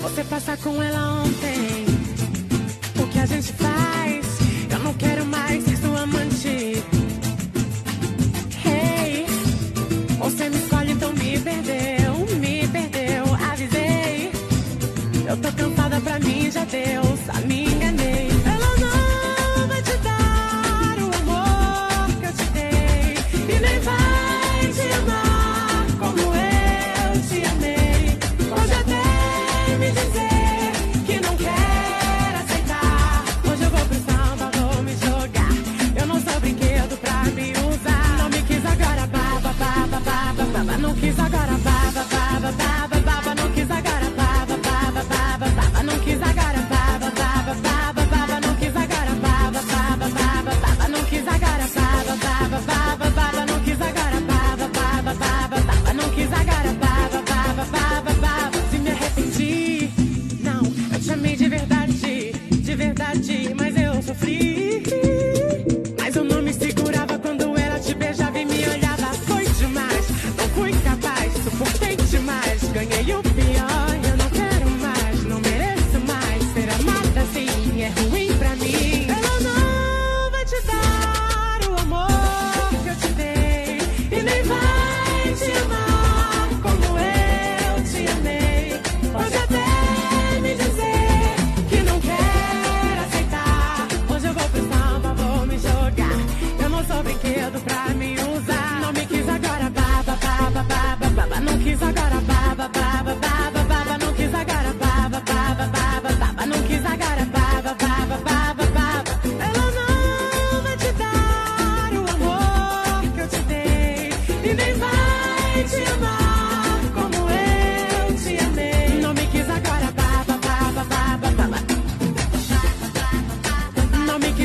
Você passa com ela ontem. O que a gente faz? Eu não quero mais ser sua amante. Hey, você me escolhe, então me perdeu. Me perdeu, avisei. Eu tô cansada, pra mim já deu. Só me enganei. Ela não vai te dar o amor que eu te dei. E nem vai. ただの膝が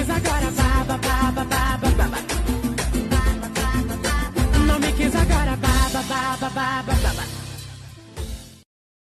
baba, baba, baba, baba. Não me quis agora, baba, baba, baba, baba.